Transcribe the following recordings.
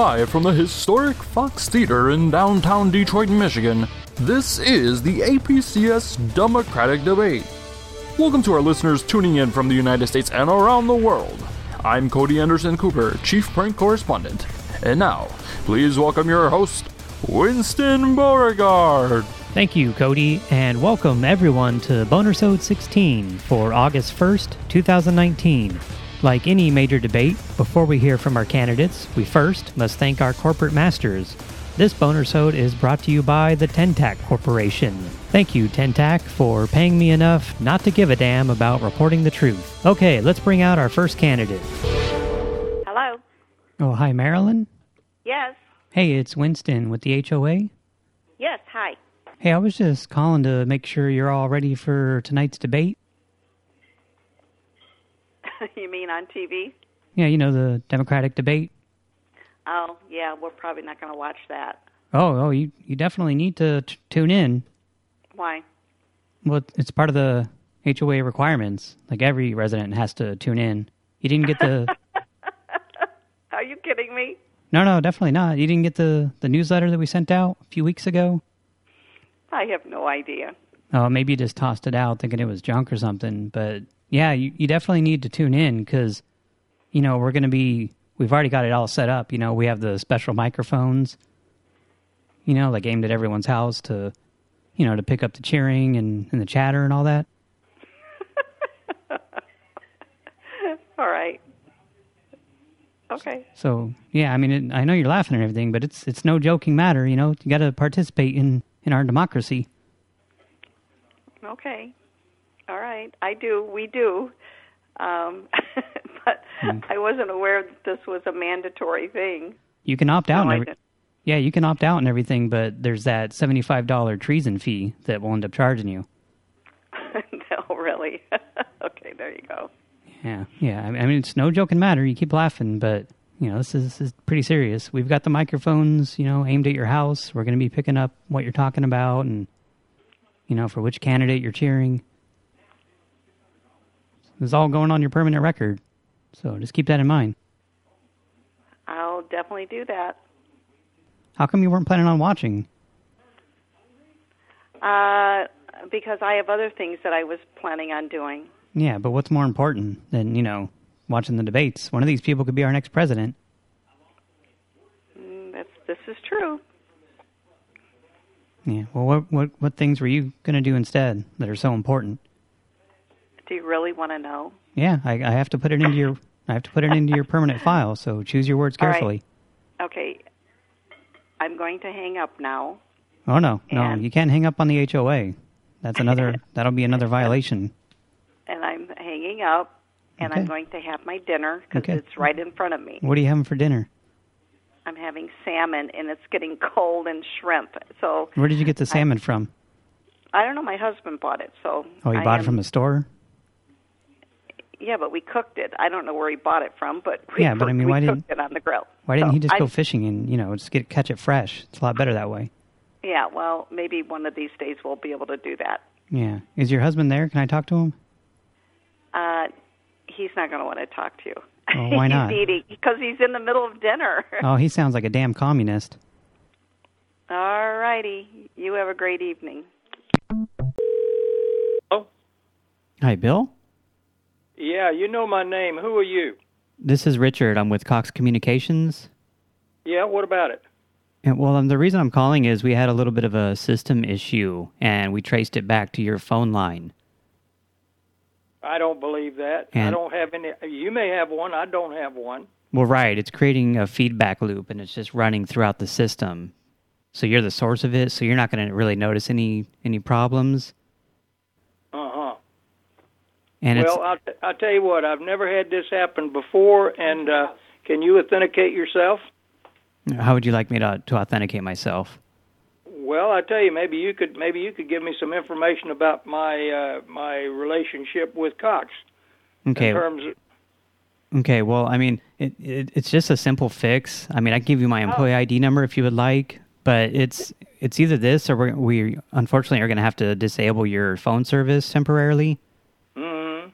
Live from the historic Fox Theater in downtown Detroit, Michigan, this is the APCS Democratic Debate. Welcome to our listeners tuning in from the United States and around the world. I'm Cody Anderson Cooper, Chief Print Correspondent. And now, please welcome your host, Winston Beauregard. Thank you, Cody, and welcome everyone to Bonersode 16 for August 1st, 2019. Like any major debate, before we hear from our candidates, we first must thank our corporate masters. This Bonersode is brought to you by the Tentac Corporation. Thank you, Tentac, for paying me enough not to give a damn about reporting the truth. Okay, let's bring out our first candidate. Hello. Oh, hi, Marilyn. Yes. Hey, it's Winston with the HOA. Yes. Hi. Hey, I was just calling to make sure you're all ready for tonight's debate. you mean on TV? Yeah, you know, the Democratic debate. Oh, yeah. We're probably not going to watch that. Oh, oh, you, you definitely need to t tune in. Why? Well, it's part of the HOA requirements. Like, every resident has to tune in. You didn't get the... Are you kidding me? no, no, definitely not. You didn't get the, the newsletter that we sent out a few weeks ago? I have no idea. Oh, maybe you just tossed it out thinking it was junk or something. But, yeah, you, you definitely need to tune in because, you know, we're going to be... We've already got it all set up. You know, we have the special microphones, you know, like aimed at everyone's house to, you know, to pick up the cheering and, and the chatter and all that. All right. Okay. So yeah, I mean, it, I know you're laughing and everything, but it's it's no joking matter. You know, you got to participate in in our democracy. Okay. All right. I do. We do. Um, but I wasn't aware that this was a mandatory thing. You can opt out. No, every, yeah, you can opt out and everything, but there's that seventy five dollar treason fee that will end up charging you. no, really. okay. There you go. Yeah, yeah. I mean, I mean, it's no joking matter. You keep laughing, but you know, this is, this is pretty serious. We've got the microphones, you know, aimed at your house. We're going to be picking up what you're talking about, and you know, for which candidate you're cheering. Is all going on your permanent record, so just keep that in mind. I'll definitely do that. How come you weren't planning on watching? Uh, because I have other things that I was planning on doing. Yeah, but what's more important than you know watching the debates? One of these people could be our next president. Mm, That's this is true. Yeah. Well, what what what things were you going to do instead that are so important? Do you really want to know? Yeah, I, I have to put it into your I have to put it into your permanent file. So choose your words All right. carefully. Okay. I'm going to hang up now. Oh no, no, you can't hang up on the HOA. That's another. that'll be another violation. and I'm hanging up, and I'm going to have my dinner because Okay. it's right in front of me. What are you having for dinner? I'm having salmon, and it's getting cold, and shrimp. So Where did you get the salmon from? I don't know. My husband bought it, so Oh, he I bought am- it from a store. Yeah, but we cooked it. I don't know where he bought it from, but we Yeah, but I mean, why didn't- it on the grill. Why didn't So he just I- go fishing and you know just get catch it fresh? It's a lot better that way. Yeah, well, maybe one of these days we'll be able to do that. Yeah. Is your husband there? Can I talk to him? Uh, he's not going to want to talk to you. Oh, why not? he's eating because he's in the middle of dinner. Oh, he sounds like a damn communist. All righty. You have a great evening. Oh. Hi, Bill. Yeah, you know my name. Who are you? This is Richard. I'm with Cox Communications. Yeah, what about it? And, well, um, the reason I'm calling is we had a little bit of a system issue, and we traced it back to your phone line. I don't believe that. I don't have any. You may have one. I don't have one. Well, right. It's creating a feedback loop, and it's just running throughout the system. So you're the source of it, so you're not going to really notice any any problems. Uh huh. And Well, I'll, I'll tell you what. I've never had this happen before. And uh, can you authenticate yourself? how would you like me to to authenticate myself? Well, I tell you, maybe you could maybe you could give me some information about my uh, my relationship with Cox. Okay. In terms of, Okay. Well, I mean, it, it it's just a simple fix. I mean, I can give you my employee ID number if you would like, but it's it's either this or we're, we unfortunately are going to have to disable your phone service temporarily. mhm.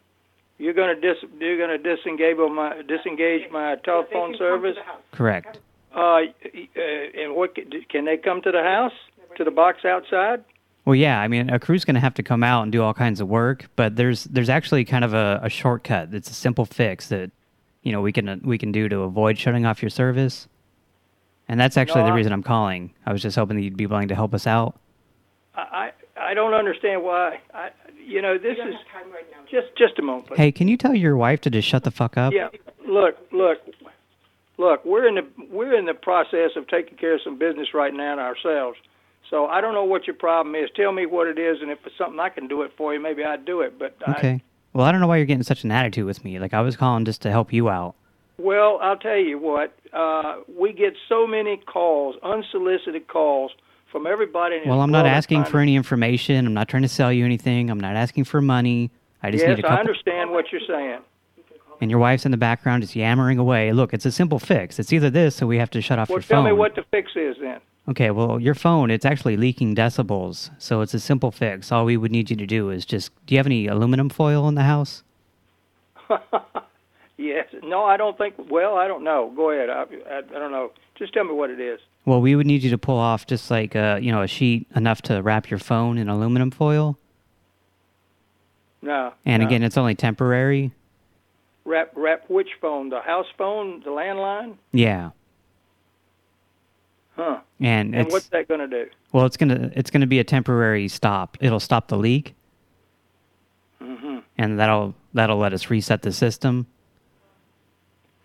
You're gonna dis you're gonna disengage my disengage my telephone service. Correct. Uh, uh, and what can they come to the house to the box outside? Well, yeah. I mean, a crew's going to have to come out and do all kinds of work, but there's there's actually kind of a, a shortcut. It's a simple fix that you know we can we can do to avoid shutting off your service. And that's actually No, the I- reason I'm calling. I was just hoping that you'd be willing to help us out. I I I don't understand why. I you know this is just just a moment. please. Hey, can you tell your wife to just shut the fuck up? Yeah, look, look, look. We're in the we're in the process of taking care of some business right now ourselves. So I don't know what your problem is. Tell me what it is, and if it's something I can do it for you, maybe I'd do it. But I, Okay. Well, I don't know why you're getting such an attitude with me. Like, I was calling just to help you out. well, I'll tell you what. Uh, we get so many calls, unsolicited calls from everybody. Well, I'm not asking for any information. I'm not trying to sell you anything. I'm not asking for money. I just Yes, need a I couple. I understand what you're saying. And your wife's in the background just yammering away. Look, it's a simple fix. It's either this or we have to shut off Well, your tell me what the fix is then. Okay, well, your phone, it's actually leaking decibels, so it's a simple fix. All we would need you to do is just... Do you have any aluminum foil in the house? Yes. No, I don't think. Well, I don't know. Go ahead. I, I, I don't know. Just tell me what it is. Well, we would need you to pull off just like, a, you know, a sheet enough to wrap your phone in aluminum foil. No. And no. again, it's only temporary. wrap wrap which phone? The house phone, the landline? Yeah. Huh. And, And what's that going to do? Well, it's gonna it's gonna be a temporary stop. It'll stop the leak, hmm and that'll that'll let us reset the system.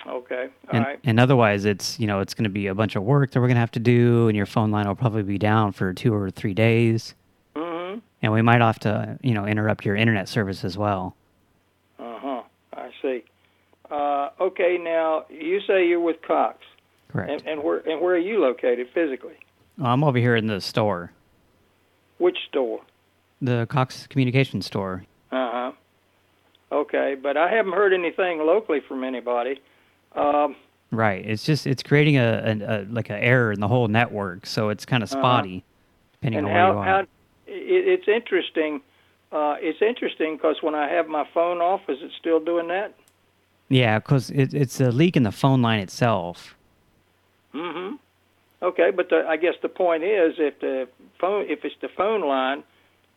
Okay. All and, right. and otherwise, it's you know it's gonna be a bunch of work that we're gonna have to do, and your phone line will probably be down for two or three days, Mm-hmm. and we might have to you know interrupt your internet service as well. Uh huh. I see. Uh, okay. Now you say you're with Cox, Correct. and, and where and where are you located physically? I'm over here in the store, Which store? the Cox Communications store. Uh huh. Okay, but I haven't heard anything locally from anybody. Um, Right. It's just it's creating a, a, a like an error in the whole network, so it's kind of Uh-huh. spotty, depending and on where how you are. how it, it's interesting. Uh, it's interesting because when I have my phone off, is it still doing that? Yeah, because it, it's a leak in the phone line itself. Mm-hmm. Okay, but the, I guess the point is, if the phone, if it's the phone line,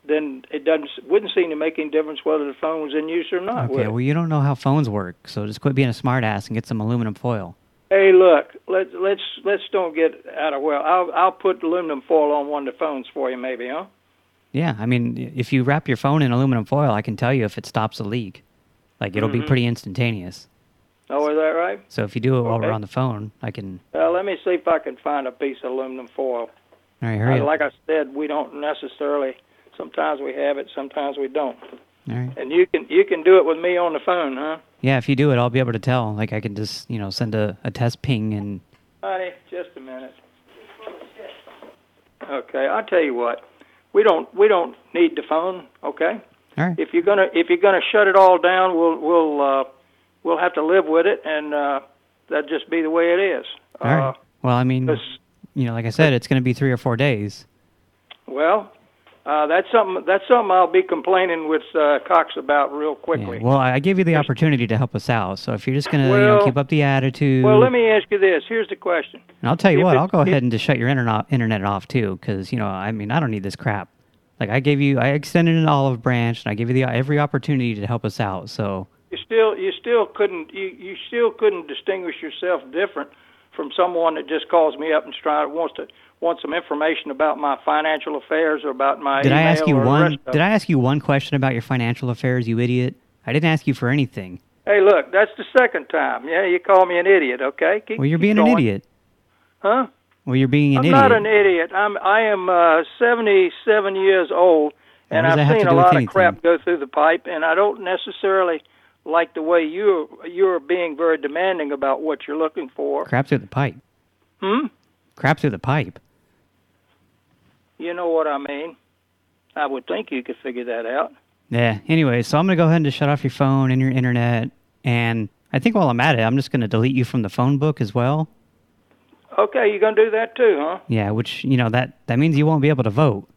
then it doesn't wouldn't seem to make any difference whether the phone was in use or not. Okay, well, you don't know how phones work, so just quit being a smartass and get some aluminum foil. Hey, look, let's let's let's don't get out of well. I'll I'll put aluminum foil on one of the phones for you, maybe, huh? Yeah, I mean, if you wrap your phone in aluminum foil, I can tell you if it stops a leak. Like, it'll be Mhm. pretty instantaneous. Oh, is that right? So if you do it while we're on the phone, I can... Well, let me see if I can find a piece of aluminum foil. All right, hurry Uh, like I said, we don't necessarily. Sometimes we have it, sometimes we don't. All right. And you can you can do it with me on the phone, huh? Yeah, if you do it, I'll be able to tell. Like, I can just, you know, send a, a test ping and... Honey, just a minute. Okay, I'll tell you what. We don't we don't need the phone, okay? All right. If you're gonna if you're gonna shut it all down, we'll we'll uh, we'll have to live with it, and uh, that just be the way it is. All right. Uh, Well, I mean, you know, like I said, it's going to be three or four days. well, uh, that's something that's something I'll be complaining with uh, Cox about real quickly. Yeah. Well, I gave you the opportunity to help us out, so if you're just going to, you know, keep up the attitude... Well, let me ask you this. Here's the question. And I'll tell you If what, it- I'll go ahead and just shut your internet internet off too, because you know, I mean, I don't need this crap. Like I gave you, I extended an olive branch, and I gave you the every opportunity to help us out. So You still you still couldn't you, you still couldn't distinguish yourself different from someone that just calls me up and try wants to wants some information about my financial affairs or about my did I ask you one? Did. I ask you one question about your financial affairs, you idiot? I didn't ask you for anything. Hey, look, that's the second time. Yeah, you call me an idiot, okay? Keep, Well, you're being an idiot. Huh? Well, you're being an idiot. I'm not an idiot. I'm I am uh, 77 years old, and I've seen a lot of crap go through the pipe, and I don't necessarily like the way you you're being very demanding about what you're looking for. Crap through the pipe. Hmm? Crap through the pipe. You know what I mean? I would think you could figure that out. Yeah. Anyway, so I'm gonna go ahead and just shut off your phone and your internet, and I think while I'm at it, I'm just gonna delete you from the phone book as well. Okay, you're gonna do that too, huh? Yeah, which you know that that means you won't be able to vote.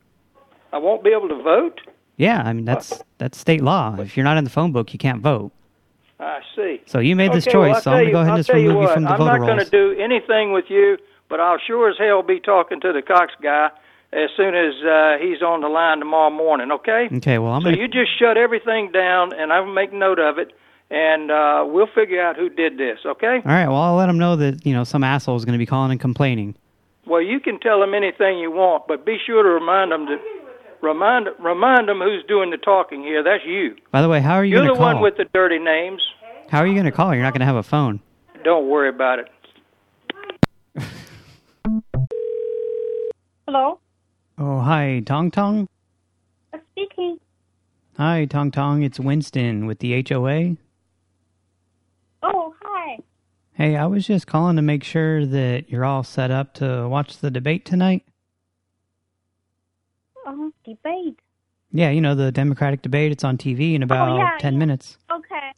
I won't be able to vote. Yeah, I mean that's that's state law. If you're not in the phone book, you can't vote. I see. So you made this okay, well, choice, I'll so I'm gonna go ahead and just remove you, what, from the I'm voter not going to do anything with you but I'll sure as hell be talking to the Cox guy as soon as uh, he's on the line tomorrow morning. Okay? Okay. Well, I'm So gonna. you just shut everything down, and I'll make note of it, and uh, we'll figure out who did this. Okay? All right. Well, I'll let him know that you know some asshole is going to be calling and complaining. Well, you can tell them anything you want, but be sure to remind them to remind remind them who's doing the talking here. That's you. By the way, how are you You're going the call? one with the dirty names. How are you going to call? You're not going to have a phone. Don't worry about it. Hello, Oh, hi, Tong Tong. Uh, speaking. Hi, Tong Tong. It's Winston with the HOA. Oh, hi. Hey, I was just calling to make sure that you're all set up to watch the debate tonight. Debate. Yeah, you know, the Democratic debate. It's on TV in oh, about Oh, yeah, 10 yeah. minutes. Okay.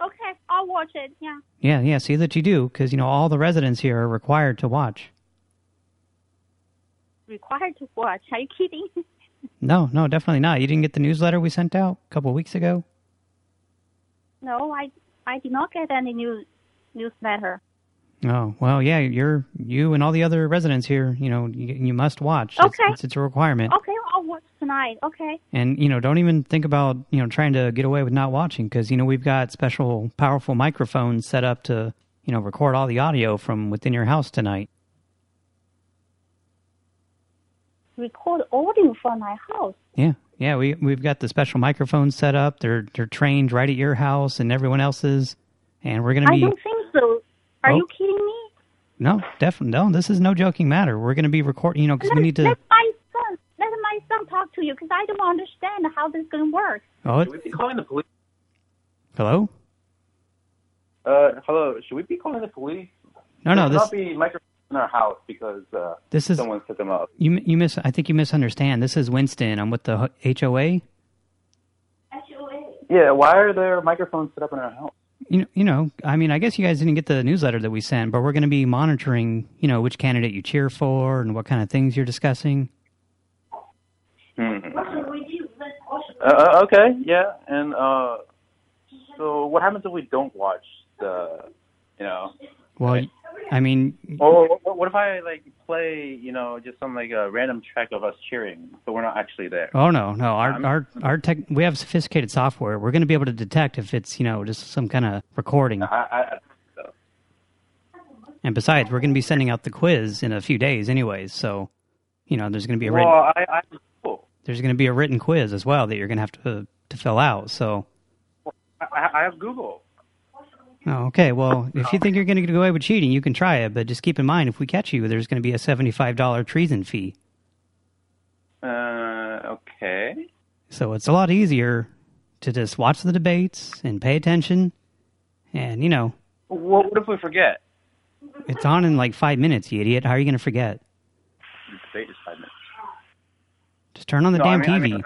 Okay, I'll watch it. Yeah. Yeah, yeah, see that you do, because, you know, all the residents here are required to watch. Required to watch. Are you kidding? No, no, definitely not. You didn't get the newsletter we sent out a couple weeks ago? no, I I did not get any news newsletter. Oh, well, yeah, you're, you and all the other residents here, you know, you, you must watch. It's- Okay. It's, it's a requirement. Okay, I'll watch tonight. Okay. And, you know, don't even think about, you know, trying to get away with not watching because, you know, we've got special powerful microphones set up to, you know, record all the audio from within your house tonight. Record audio from my house. Yeah. Yeah, we, we've got the special microphones set up. They're, they're trained right at your house and everyone else's. And we're going to I be... don't think so. Are Oh. you kidding me? No, definitely. No, this is no joking matter. We're going to be recording, you know, because we need to... let my son let my son talk to you because I don't understand how this is going to work. Oh, Should we be calling the police? hello? Uh, hello. Should we be calling the police? No, no, There this cannot be microphones in our house because uh, this is... someone set them up. You you miss. I think you misunderstand. This is Winston. I'm with the H- HOA. Yeah. Why are there microphones set up in our house? You know, you know, I mean, I guess you guys didn't get the newsletter that we sent, but we're going to be monitoring, you know, which candidate you cheer for and what kind of things you're discussing. Hmm. Uh, uh, okay. Yeah. And uh, so what happens if we don't watch the, you know? Well, I mean, Or what, what if I like play, you know, just some like a random track of us cheering, but we're not actually there? oh no, no, our I'm- our our tech, we have sophisticated software. We're going to be able to detect if it's, you know, just some kind of recording. I, I, I so. And besides, we're going to be sending out the quiz in a few days, anyways. So, you know, there's going to be a Well, written, I, I cool. there's going to be a written quiz as well that you're going to have to to fill out. So. I, I have Google. Oh, okay. Well, if you think you're going to get away with cheating, you can try it, but just keep in mind, if we catch you, there's going to be a $75 treason fee. Uh, okay. So it's a lot easier to just watch the debates and pay attention. And, you know, What, what if we forget? it's on in like five minutes, you idiot. How are you going to forget? The debate is five minutes. Just turn on the No, I damn mean- I TV. mean,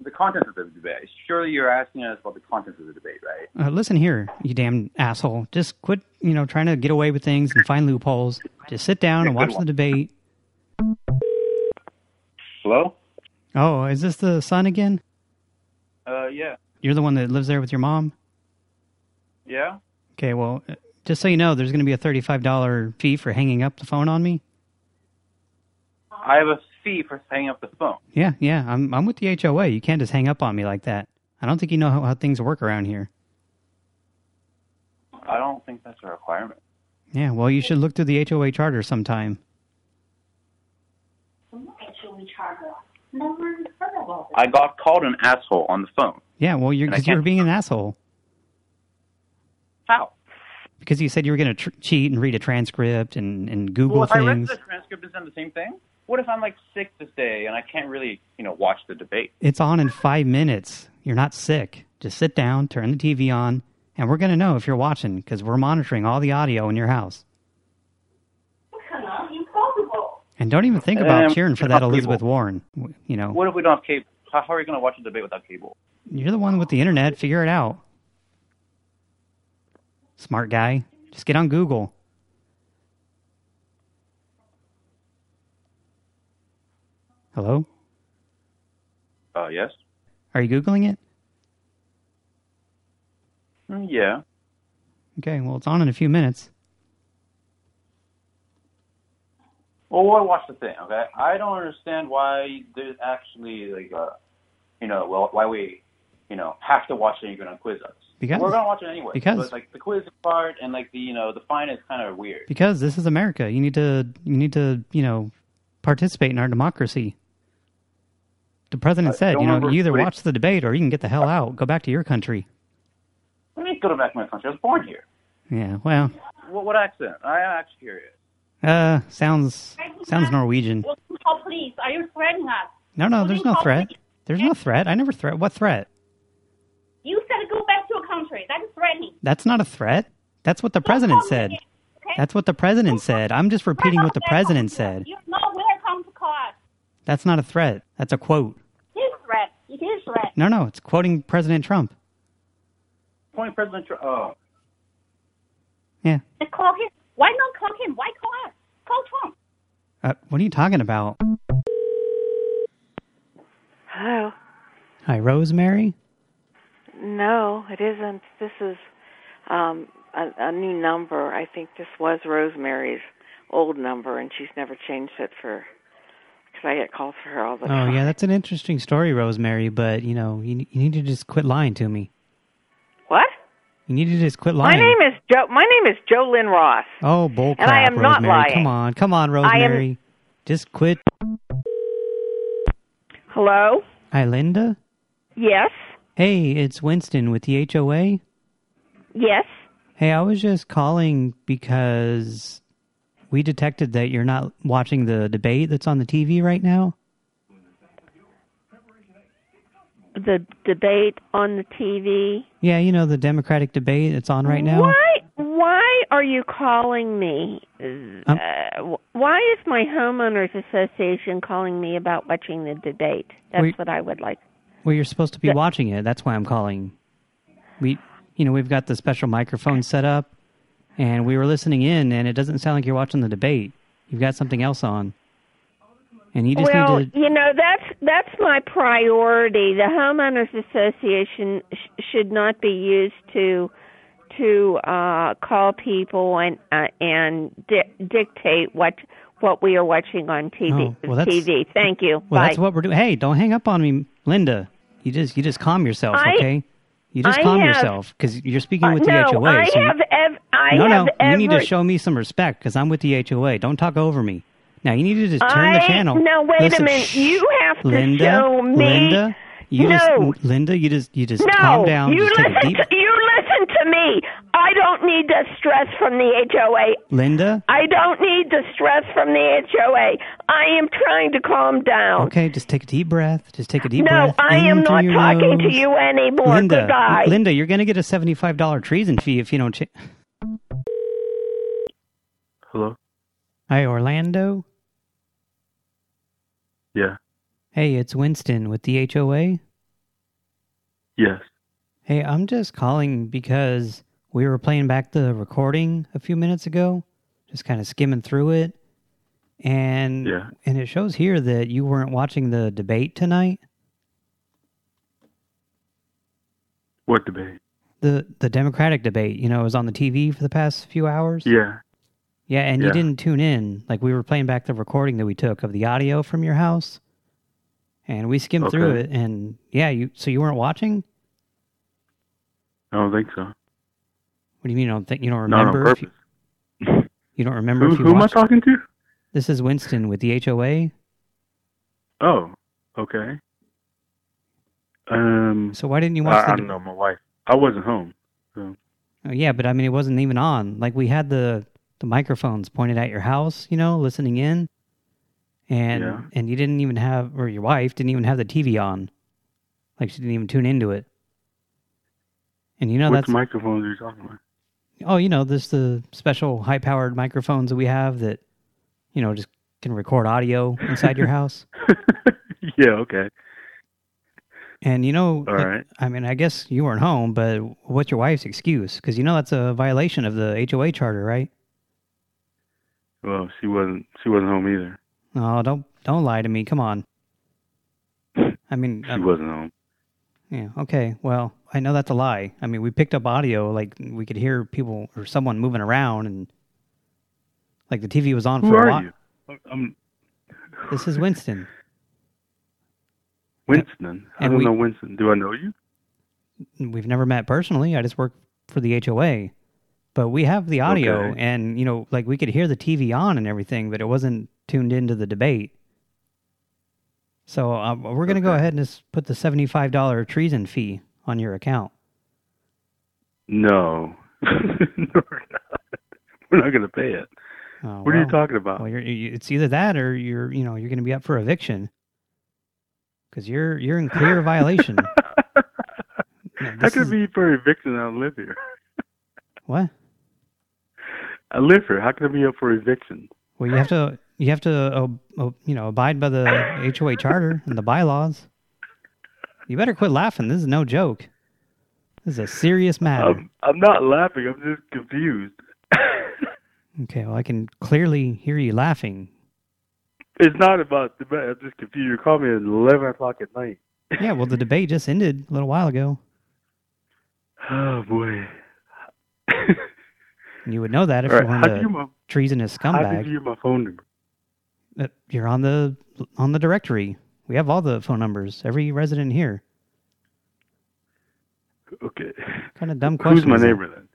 the content of the debate. Surely you're asking us about the content of the debate, right? Uh, listen here, you damn asshole. Just quit, you know, trying to get away with things and find loopholes. Just sit down and watch the debate. Hello? Oh, is this the son again? Uh, yeah. You're the one that lives there with your mom? Yeah? Okay, well, uh, just so you know, there's going to be a $35 fee for hanging up the phone on me. I have a fee for hanging up the phone. Yeah, yeah, I'm I'm with the HOA. You can't just hang up on me like that. I don't think you know how, how things work around here. I don't think that's a requirement. Yeah, well, you should look through the HOA charter sometime. I got called an asshole on the phone. Yeah, well, you're because you were being an asshole. How? Because you said you were going to cheat and read a transcript and, and Google Well, if I read things. the transcript, is that the same thing? What if I'm like sick this day and I can't really, you know, watch the debate? It's on in five minutes. You're not sick. Just sit down, turn the TV on, and we're going to know if you're watching because we're monitoring all the audio in your house. And don't even think about Um, cheering for that Elizabeth cable? Warren. You know, What if we don't have cable? How, how are you going to watch the debate without cable? you're the one with the internet. Figure it out. Smart guy. Just get on Google. Hello? Uh, yes. Are you Googling it? Mm, yeah. Okay, well, it's on in a few minutes. Well, I watch the thing. Okay, I don't understand why there's actually like a, you know, well, why we, you know, have to watch it. and You're gonna quiz us. Because We're gonna watch it anyway. Because- but, like the quiz part and like the you know the fine is kind of weird. because this is America. You need to you need to you know participate in our democracy. The president I said, you know, you either what he- watch the debate or you can get the hell out. Go back to your country. Let me go back to my country. I was born here. Yeah, well, What, what accent? I am actually curious. uh, sounds sounds Norwegian. Well, call police. Are you threatening us? No, no, there's no threat. police. There's no threat. I never threat. What threat? You said to go back to your country. That is threatening. That's not a threat. That's what the president said. Okay? That's what the president said. I'm just repeating what the president said. You're not welcome to call us. That's not a threat. That's a quote. It is a threat. It is threat. No, no, it's quoting President Trump. Point President Trump. Oh, Yeah. Just call him. Why not call him? Why call us? Call Trump. Uh, what are you talking about? Hello. Hi, Rosemary. No, it isn't. This is um, a, a new number. I think this was Rosemary's old number, and she's never changed it for. Because I get calls for her all the Oh, time. yeah, that's an interesting story, Rosemary, but, you know, you, you need to just quit lying to me. What? You need to just quit lying. My name is Joe. My name is Joe Lynn Ross. Oh, bull crap, And I am not lying. Come on, come on, am- Rosemary. Just quit. Hello. Hi, Linda. Yes. Hey, it's Winston with the HOA. Yes. Hey, I was just calling because we detected that you're not watching the debate that's on the TV right now. the debate on the TV. Yeah, you know, the Democratic debate that's on right now. Why? Why are you calling me? Um, uh, why is my homeowners association calling me about watching the debate? That's We- what I would like. Well, you're supposed to be The- watching it. That's why I'm calling. We, you know, we've got the special microphone set up, and we were listening in, and it doesn't sound like you're watching the debate. You've got something else on, and you just well, need to. you know that's that's my priority. The homeowners association sh- should not be used to to uh call people and uh, and di- dictate what what we are watching on TV. Oh, well, that's- TV. Thank you. Well, Bye. that's what we're doing. Hey, don't hang up on me, Linda. You just you just calm yourself, I- okay? You just I calm have- yourself because you're speaking with Uh, the no, HOA. I so you- have ev- I no, have no, you need to show me some respect because I'm with the HOA. Don't talk over me. Now you need to just turn the channel. No, wait Listen, a minute. shh. You have to Linda, show me. Linda, you no, just Linda, you just you just no. calm down. You just take a listen. deep. To, you me. I don't need the stress from the HOA. Linda, I don't need the stress from the HOA. I am trying to calm down. okay, just take a deep breath. Just take a deep no, breath. I am in through not your talking to you anymore. Linda, Goodbye. Linda, you're going to get a seventy-five dollar treason fee if you don't. Ch- Hello? Hi, Orlando. Yeah. Hey, it's Winston with the HOA. Yes. Hey, I'm just calling because we were playing back the recording a few minutes ago, just kind of skimming through it. And Yeah. and it shows here that you weren't watching the debate tonight. What debate? The the Democratic debate, you know, it was on the TV for the past few hours. Yeah. Yeah, and you didn't tune in. Like we were playing back the recording that we took of the audio from your house. And we skimmed through it and yeah, you so you weren't watching? I don't think so. What do you mean you don't think you don't remember? Not on remember you, purpose. you don't remember Who, who am I talking to? This is Winston with the HOA. Oh, okay. Um, So why didn't you I, watch I the don't know, my wife. I wasn't home. So. Oh, yeah, but I mean it wasn't even on. Like we had the the microphones pointed at your house, you know, listening in. And Yeah. and you didn't even have or your wife didn't even have the TV on. Like she didn't even tune into it. And you know Which that's microphones are you talking about? oh, you know, this the special high-powered microphones that we have that you know, just can record audio inside your house. yeah, okay. And you know, All like. I mean, I guess you weren't home, but what's your wife's excuse? Because you know that's a violation of the HOA charter, right? Well, she wasn't. She wasn't home either. Oh, don't don't lie to me. Come on. I mean, She um, wasn't home. Yeah, okay. Well, I know that's a lie. I mean, we picked up audio, like we could hear people or someone moving around, and like the TV was on Who for a are while. you? I'm oh, um, This is Winston. Winston. I And don't we- know Winston. Do I know you? We've never met personally. I just work for the HOA. But we have the audio Okay. and, you know, like we could hear the TV on and everything, but it wasn't tuned into the debate. So uh, we're going to go ahead and just put the $75 treason fee on your account. No. no we're not. We're not going to pay it. Oh, What are you talking about? Well, you're, you, it's either that or you're, you know, you're going to be up for eviction because you're you're in clear violation. No, How this could is- be for eviction? I live here. What? I live here. How can I be up for eviction? Well, you have to you have to uh, uh, you know abide by the HOA charter and the bylaws. You better quit laughing. This is no joke. This is a serious matter. I'm, I'm not laughing. I'm just confused. okay, well I can clearly hear you laughing. It's not about the debate. I'm just confused. You called me at 11 o'clock at night. Yeah, well the debate just ended a little while ago. Oh, boy. You would know that if you right, how do a my- treasonous How did scumbag. you my phone number? You're on the on the directory. We have all the phone numbers. Every resident here. Okay. kind of dumb question. Who's my neighbor then?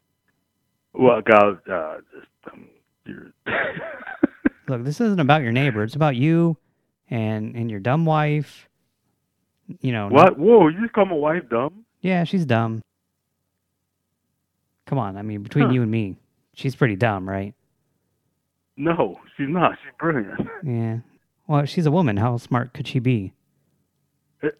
Well, God, uh, just, um. Look, this isn't about your neighbor. It's about you and and your dumb wife. You know. what? Whoa, you just call my wife dumb? Yeah, she's dumb. Come on, I mean, between Huh. you and me, she's pretty dumb, right? No, she's not. She's brilliant. Yeah. Well, she's a woman. How smart could she be?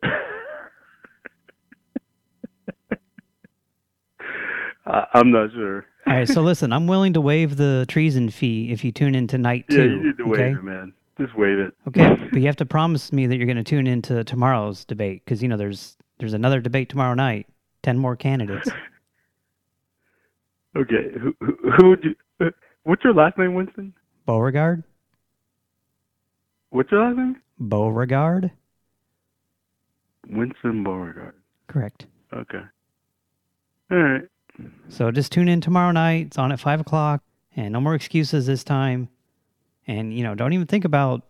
I'm not sure. All right, so listen, I'm willing to waive the treason fee if you tune in tonight too. Yeah, you need to waive it, man. Just waive it. Okay, but you have to promise me that you're going to tune into tomorrow's debate because you know there's there's another debate tomorrow night. Ten more candidates. Okay, who who, who you? Uh, what's your last name, Winston? Beauregard. What's your last name? Beauregard. Winston Beauregard. Correct. Okay. All right. So just tune in tomorrow night. It's on at 5 o'clock. And no more excuses this time. And, you know, don't even think about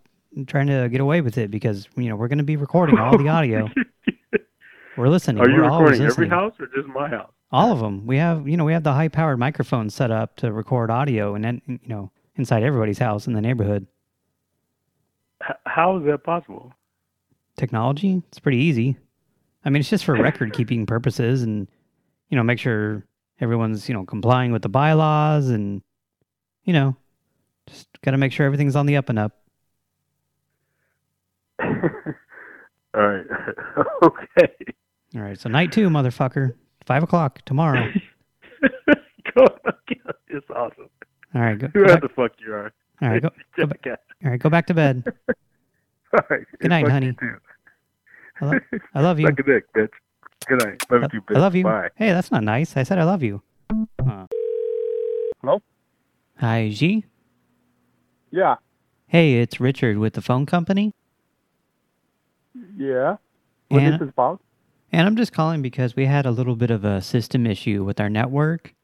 trying to get away with it because, you know, we're going to be recording all the audio. We're listening. Are you we're recording every house or just my house? All of them. We have, you know, we have the high-powered microphones set up to record audio and then, you know, inside everybody's house in the neighborhood. H- how is that possible? Technology, it's pretty easy. I mean, it's just for record-keeping purposes and, you know, make sure everyone's, you know, complying with the bylaws and, you know, just got to make sure everything's on the up and up. All right. okay. All right, so night two, motherfucker. Five o'clock tomorrow. It's awesome. All right, go, go Whoever the fuck you are. all right, go, go, back, all right, go back to bed. All right. Good night, honey. I, lo- I love you. Suck a dick, bitch. Good night. Love you, bitch. I love you. Bye. Hey, that's not nice. I said I love you. Uh, Hello? hi, G. Yeah. Hey, it's Richard with the phone company. Yeah. What And- is this about? And I'm just calling because we had a little bit of a system issue with our network.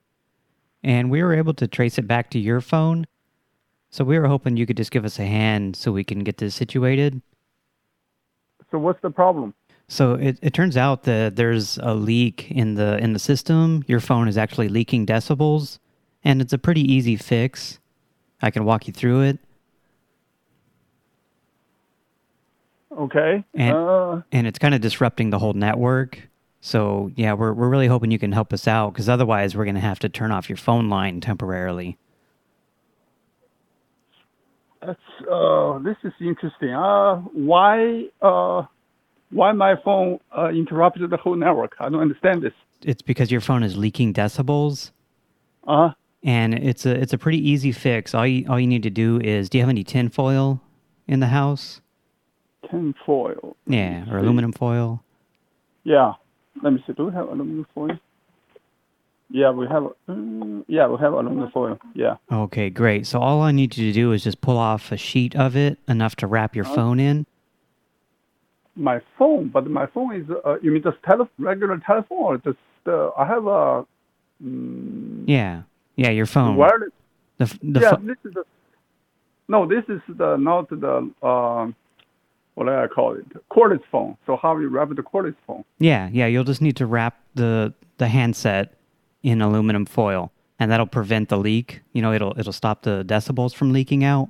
And we were able to trace it back to your phone. So we were hoping you could just give us a hand so we can get this situated. So what's the problem? So it, it turns out that there's a leak in the in the system. Your phone is actually leaking decibels. And it's a pretty easy fix. I can walk you through it. Okay. And uh, and it's kind of disrupting the whole network. So yeah, we're we're really hoping you can help us out because otherwise we're gonna have to turn off your phone line temporarily. that's uh, this is interesting. Uh, why uh, why my phone uh, interrupted the whole network? I don't understand this. It's because your phone is leaking decibels, Uh -huh. and it's a it's a pretty easy fix. All you all you need to do is, do you have any tin foil in the house? tin foil. Yeah, or aluminum foil. Yeah. Let me see. Do we have aluminum foil? Yeah, we have. Uh, yeah, we have aluminum foil. Yeah. Okay, great. So all I need you to do is just pull off a sheet of it, enough to wrap your phone in. My phone, but my phone is. Uh, you mean just tele- regular telephone or just? Uh, I have a. Mm, Yeah, yeah, your phone. wireless. The the yeah, this is a. No, this is the not the um, what I call it? Cordless phone. So how you wrap the cordless phone? Yeah, yeah. You'll just need to wrap the the handset in aluminum foil, and that'll prevent the leak. You know, it'll it'll stop the decibels from leaking out.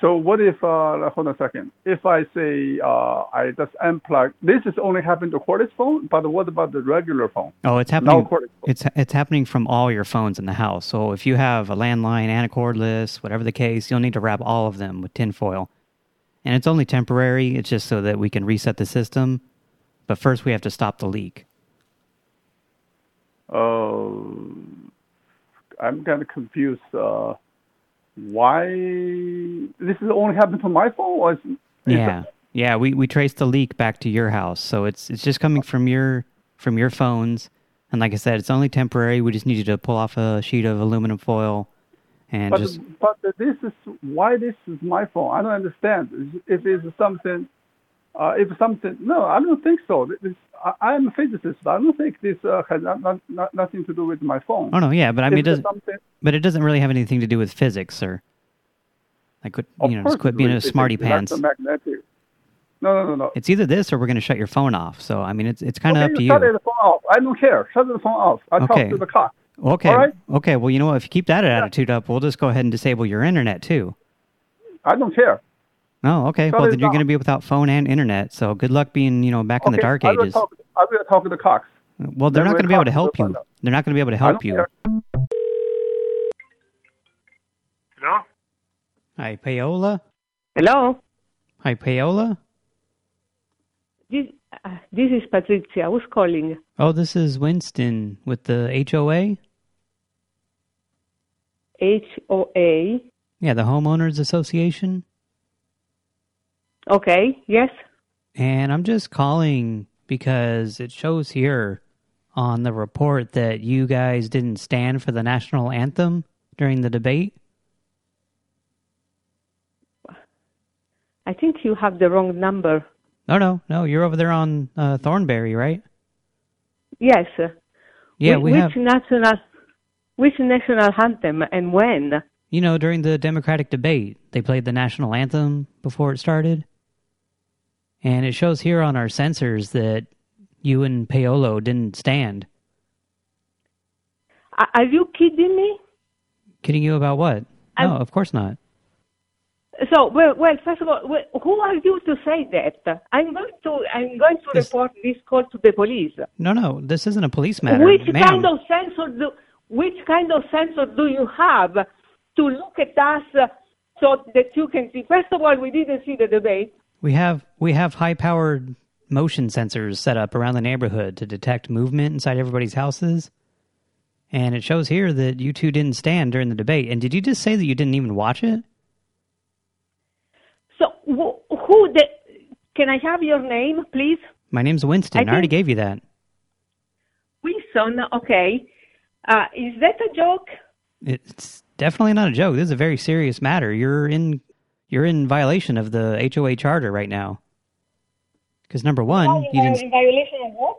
So what if, uh, hold on a second, if I say uh, I just unplug, this is only happening to cordless phone, but what about the regular phone? Oh, it's happening. It's it's happening from all your phones in the house. So if you have a landline and a cordless, whatever the case, you'll need to wrap all of them with tinfoil. And it's only temporary. It's just so that we can reset the system. But first, we have to stop the leak. Oh, I'm kind of confused. Uh, why this is only happened to my phone? Or is, is Yeah, yeah. We we traced the leak back to your house, so it's it's just coming from your from your phones. And like I said, it's only temporary. We just need you to pull off a sheet of aluminum foil and but just but this is why this is my phone. I don't understand. If it's something, uh, if something, no, I don't think so. This, I, I'm a physicist. I don't think this uh, has not, not, not, nothing to do with my phone. Oh no, yeah, but I mean, it If doesn't. something- But it doesn't really have anything to do with physics, sir. Like, quit, Of you know, just quit being a smarty pants. No, no, no, no. It's either this or we're going to shut your phone off. So I mean, it's it's kind of okay, up to you. shut the phone off. I don't care. Shut the phone off. I talk to the cop. Okay. All right. Okay. Well, you know what? If you keep that attitude up, we'll just go ahead and disable your internet too. I don't care. Oh, okay. Shut well, it then you're going to be without phone and internet. So good luck being, you know, back in the dark I will ages. talk. I will talk to the cops. Well, they're Then not going to be able to help you. They're not going to be able to help you. care. Hello? Hi, Paola. Hello. Hi, Paola. This uh, this is Patricia. Who's calling? Oh, this is Winston with the HOA. H O A. Yeah, the homeowners association. Okay. Yes. And I'm just calling because it shows here on the report that you guys didn't stand for the national anthem during the debate. I think you have the wrong number. No, no, no. You're over there on uh, Thornberry, right? Yes. Yeah, Wh- we which have. national which national anthem and when? You know, during the Democratic debate, they played the national anthem before it started. And it shows here on our sensors that you and Paolo didn't stand. Are you kidding me? Kidding you about what? No, of course not. So, well, well, first of all, well, who are you to say that? I'm going to I'm going to report this call to the police. No, no, this isn't a police matter. Which kind of sensor do which kind of sensor do you have to look at us so that you can see? First of all, we didn't see the debate. We have we have high powered motion sensors set up around the neighborhood to detect movement inside everybody's houses. And it shows here that you two didn't stand during the debate. And did you just say that you didn't even watch it? So, who, who the? Can I have your name, please? My name's Winston. I I, already gave you that. Wilson. Okay. Uh, is that a joke? It's definitely not a joke. This is a very serious matter. You're in you're in violation of the HOA charter right now. Because number one, you didn't, in violation of what?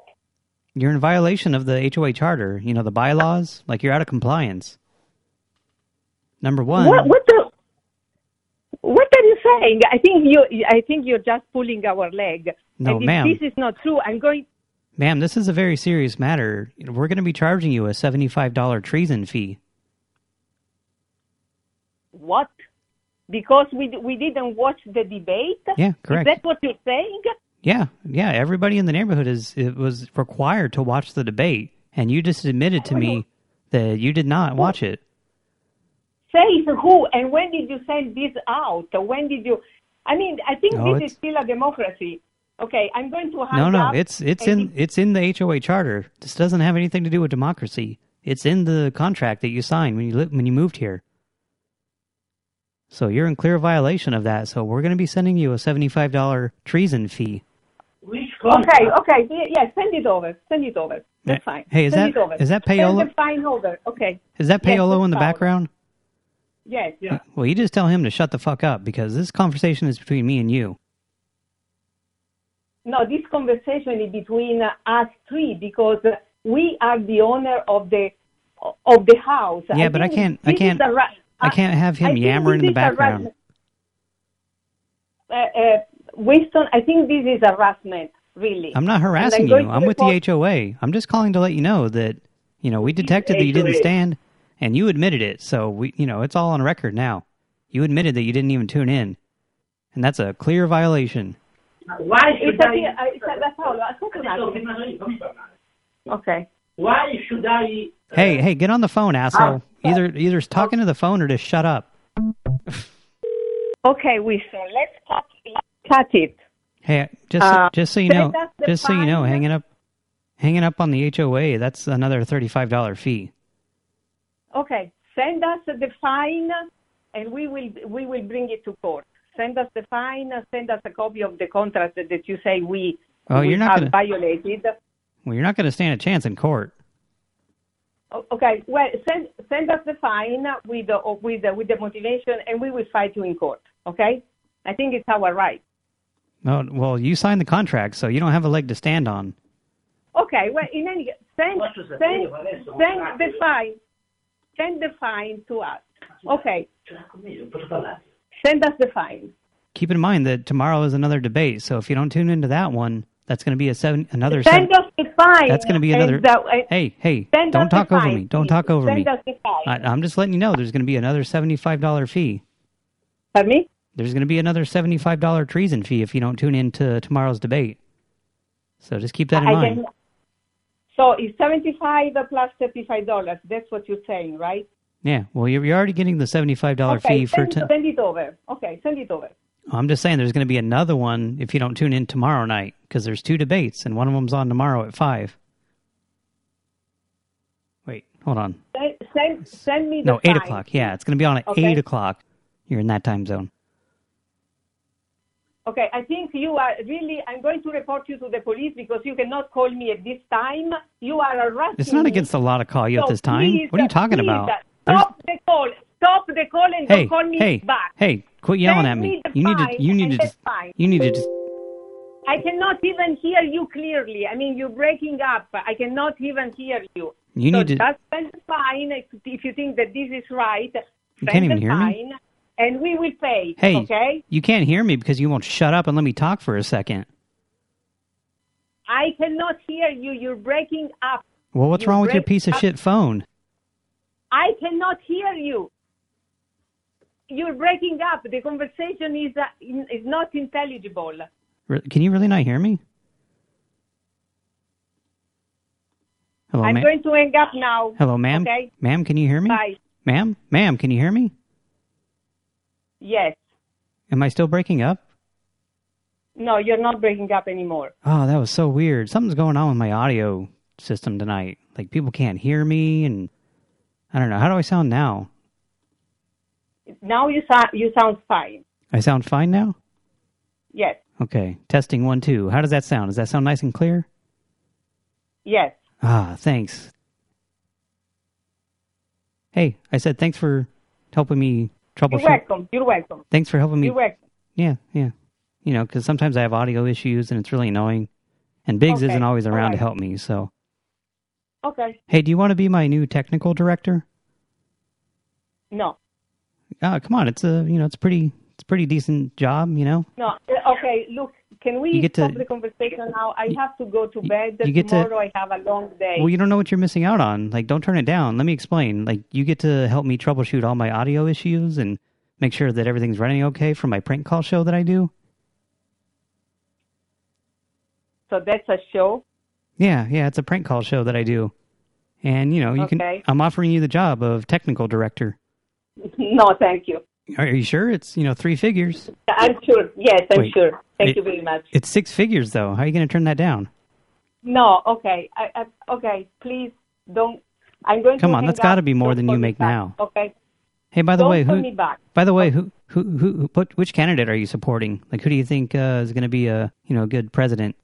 you're in violation of the HOA charter. You know the bylaws. Like you're out of compliance. Number one, What? What the? What are you saying? I think you. I think you're just pulling our leg. No, and if ma'am. This is not true. I'm going. Ma'am, this is a very serious matter. We're going to be charging you a $75 treason fee. What? Because we we didn't watch the debate. Yeah, correct. Is that what you're saying? Yeah, yeah, everybody in the neighborhood is it was required to watch the debate, and you just admitted to me that you did not watch it. Say who and when did you send this out? When did you? I mean, I think No, this it's- is still a democracy. Okay, I'm going to hang No, no, it's it's in it's in the HOA charter. This doesn't have anything to do with democracy. It's in the contract that you signed when you when you moved here. So you're in clear violation of that. So we're going to be sending you a $75 treason fee. Okay, okay, yeah, send it over. Send it over. That's Eh, fine. hey, is send that- is that Send Paolo? the fine over. Okay. Is that Yes, Paolo in the fine. background? Yes. Yeah. Well, you just tell him to shut the fuck up because this conversation is between me and you. No, this conversation is between us three because we are the owner of the of the house. Yeah, but I can't- I can't- I can't have him think yammering in the is a ra- background. uh, uh, Winston, I think this is harassment, really. I'm not harassing you. going to I'm with report- the HOA. I'm just calling to let you know that, you know, we detected that you didn't stand, and you admitted it. So, we, you know, it's all on record now. You admitted that you didn't even tune in. And that's a clear violation. Why should It's a, I? uh, it's a, that's Paolo, ascolta un attimo. Ok. Why should I? Hey, hey, get on the phone, asshole. Either either talking to the phone or just shut up. Okay, Winston, let's cut, let's cut it. Hey, just Uh, just so you know, send us the just so you know, hanging up hanging up on the HOA, that's another $35 fee. Okay, send us the fine, and we will we will bring it to court. Send us the fine. Send us a copy of the contract that, that you say we, Oh, we you're not have gonna- violated. Well, you're not going to stand a chance in court. Okay, well, send send us the fine with the with the, with the motivation, and we will fight you in court. Okay, I think it's our right. Oh, well, you signed the contract, so you don't have a leg to stand on. Okay, well, in any case, send send send the fine, send the fine to us. Okay, Posso parlare? Send us the fine. Keep in mind that tomorrow is another debate, so if you don't tune into that one, that's going to be a seven another seven. Send us the fine. That's going to be another. the- uh, hey, hey, send don't us the talk over fine, me. Don't talk over me. send me. us the fine. I, I'm just letting you know there's going to be another $75 fee. Pardon me? There's going to be another $75 treason fee if you don't tune in to tomorrow's debate. So just keep that in I mind. can- so it's seventy-five plus thirty-five dollars. That's what you're saying, right? Yeah, well, you're, you're already getting the $75 okay, fee for... send, send it over. Okay, send it over. I'm just saying there's going to be another one if you don't tune in tomorrow night, because there's two debates, and one of them's on tomorrow at 5. Wait, hold on. Send send, send me the No, 8 fine. o'clock. Yeah, it's going to be on at Okay. 8 o'clock. You're in that time zone. Okay, I think you are really. I'm going to report you to the police because you cannot call me at this time. You are harassing It's not against the law to call you at this time. please, what are you talking please, about? There's- Stop the call. Stop the call and Hey, call me hey, back. hey, quit yelling Send at me. me You need to you need to just you need to just I cannot even hear you clearly. I mean, you're breaking up. I cannot even hear you. You so need to- just the fine if, you think that this is right. You can't even hear me? fine, and we will pay. Hey, okay? you can't hear me because you won't shut up and let me talk for a second. I cannot hear you. You're breaking up. Well, what's You wrong with your piece of up. shit phone? I cannot hear you. You're breaking up. The conversation is uh, in- is not intelligible. Can you really not hear me? Hello, I'm going to hang up now. Hello, ma'am. Okay. Ma'am, can you hear me? Bye. Ma'am, ma'am, can you hear me? Yes. Am I still breaking up? No, you're not breaking up anymore. Oh, that was so weird. Something's going on with my audio system tonight. Like people can't hear me, and I don't know. How do I sound now? Now you sound you sound fine. I sound fine now. Yes. Okay, testing one two. How does that sound? Does that sound nice and clear? Yes. Ah, thanks. Hey, I said thanks for helping me troubleshoot. You're welcome. You're welcome. Thanks for helping me. You're welcome. Yeah, yeah. You know, because sometimes I have audio issues and it's really annoying. And Biggs Okay, isn't always around to help me, so. Okay. Hey, do you want to be my new technical director? No. Ah, come on, it's a, you know, it's pretty, it's a pretty decent job, you know? No. Uh, Okay. Look, can we You get to- stop the conversation now? I have to go to bed. you get to- I have a long day. Well, you don't know what you're missing out on. Like, don't turn it down. Let me explain. Like, you get to help me troubleshoot all my audio issues and make sure that everything's running okay for my prank call show that I do. so that's a show. Yeah, yeah, it's a prank call show that I do. And, you know, you Okay. can, I'm offering you the job of technical director. No, thank you. Are you sure? It's, you know, three figures. I'm sure. Yes, I'm Wait. sure. Thank It- you very much. It's six figures, though. How are you going to turn that down? No. Okay. I, I, okay. Please don't. I'm going to Come to on, that's gotta be more Don't than you make now. Okay. Hey, by the Don't way, who? By the way, who, who, who, who which candidate are you supporting? Like, who do you think uh, is going to be a, you know, good president?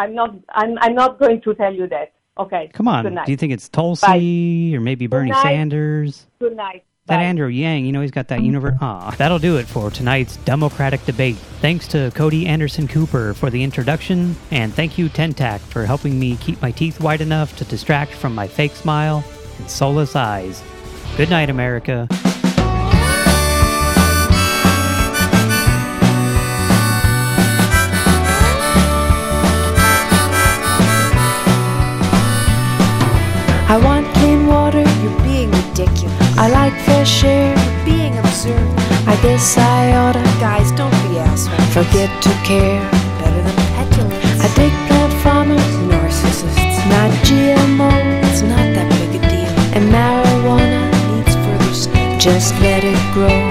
I'm not. I'm. I'm not going to tell you that. Okay. Come on, Good night. do you think it's Tulsi or maybe Bernie. Sanders? Good night. That Andrew Yang, you know, he's got that universe. Ah, that'll do it for tonight's Democratic debate. Thanks to Cody Anderson Cooper for the introduction, and thank you, Tentac, for helping me keep my teeth white enough to distract from my fake smile and soulless eyes. Good night, America. share being observed. I guess I oughta. Guys, don't be assholes. Forget to care. Better than petulance. I dig plant farmers, narcissists. Not GMO, it's not that big a deal. And marijuana needs further study. Just let it grow.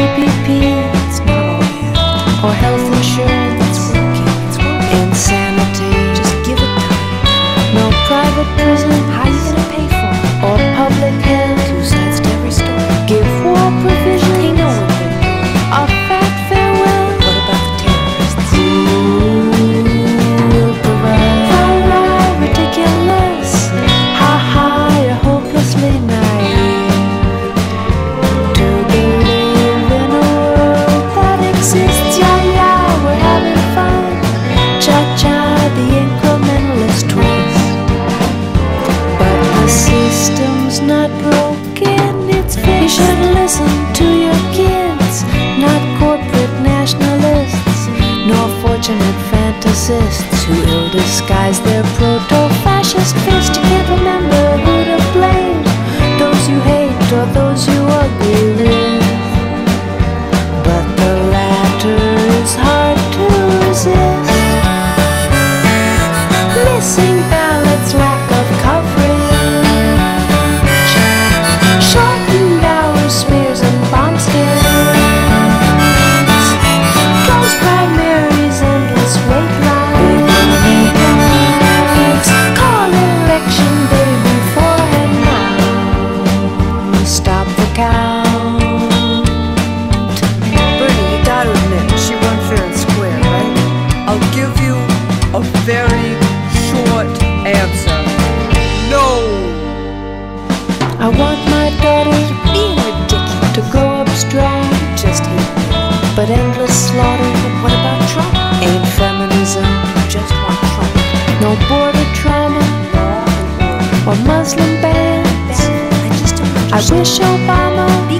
keep 接受爸妈。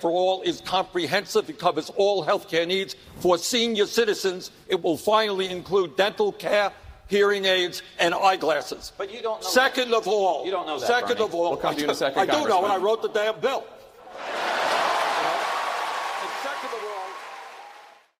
For All is comprehensive. It covers all healthcare needs for senior citizens. It will finally include dental care, hearing aids, and eyeglasses. But you don't know Second that. of all. You don't know that, Second Bernie. of all. We'll come to you in a second, I do know, and I wrote the damn bill.